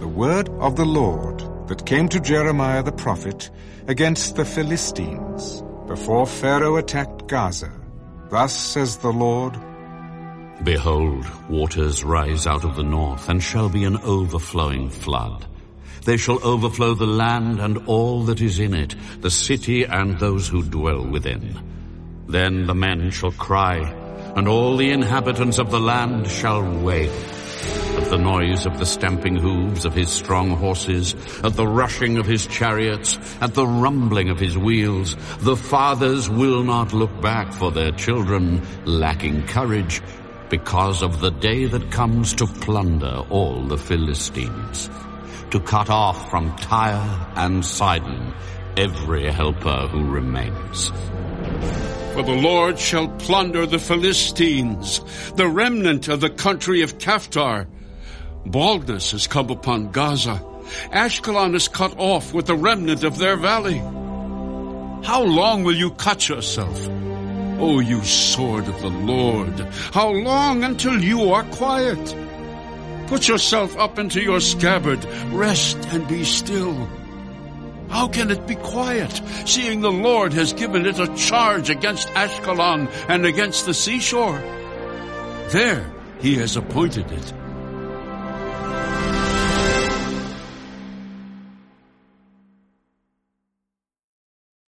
the word of the Lord that came to Jeremiah the prophet against the Philistines before Pharaoh attacked Gaza. Thus says the Lord, Behold, waters rise out of the north and shall be an overflowing flood. They shall overflow the land and all that is in it, the city and those who dwell within. Then the men shall cry, and all the inhabitants of the land shall wail. The noise of the stamping hooves of his strong horses, at the rushing of his chariots, at the rumbling of his wheels, the fathers will not look back for their children, lacking courage, because of the day that comes to plunder all the Philistines to cut off from Tyre and Sidon every helper who remains. For the Lord shall plunder the Philistines, the remnant of the country of Caphtor. Baldness has come upon Gaza. Ashkelon is cut off with the remnant of their valley. How long will you cut yourself? O you sword of the Lord, how long until you are quiet? Put yourself up into your scabbard. Rest and be still. How can it be quiet, seeing the Lord has given it a charge against Ashkelon and against the seashore? There he has appointed it